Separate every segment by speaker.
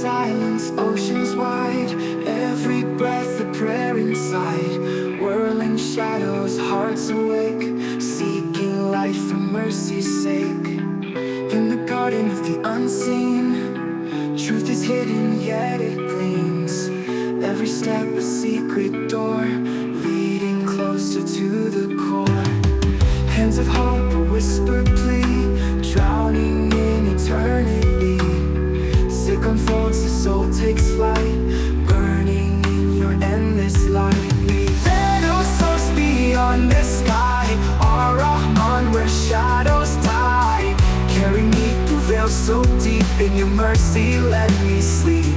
Speaker 1: silence, oceans wide Every breath a prayer inside. Whirling shadows, hearts awake Seeking life for mercy's sake. In the garden of the unseen Truth is hidden yet it gleams. Every step a secret door so deep in your mercy, let me sleep.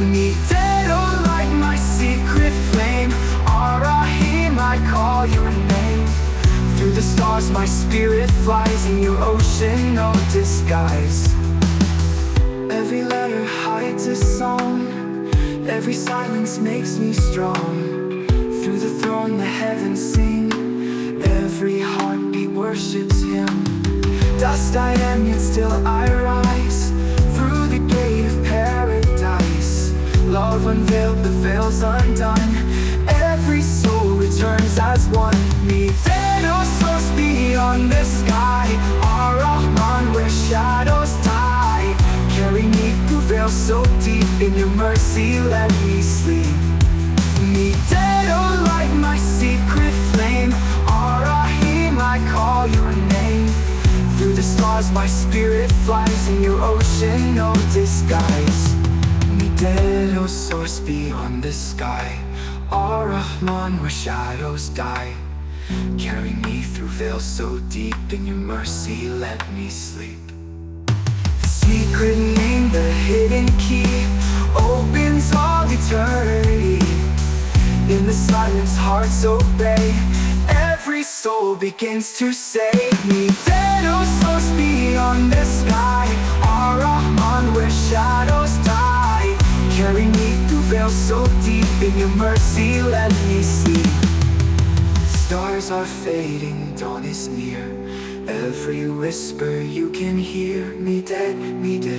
Speaker 1: Me dead, oh, light my secret flame. Ar Rahim, I call your name. Through the stars, my spirit flies in your ocean, no disguise. Every letter hides a song, every silence makes me strong. Through the throne, the heavens sing, every heartbeat worships Him. Dust I am, yet still I rise through the gate of paradise. Love unveiled, the veils undone. Every soul returns as one. Me, source beyond the sky. Ar Rahman, where shadows die. Carry me through veils so deep in your mercy, let me sleep. My spirit flies in your ocean, no disguise. Me dead, oh, source beyond the sky. Ar Rahman, where shadows die. Carry me through veils so deep in your mercy, let me sleep. The secret name, the hidden key, opens all eternity. In the silence, hearts obey. Every soul begins to say, Me dead, oh souls veils so deep. In your mercy, let me sleep. Stars are fading, dawn is near. Every whisper you can hear. Me dead, me dead,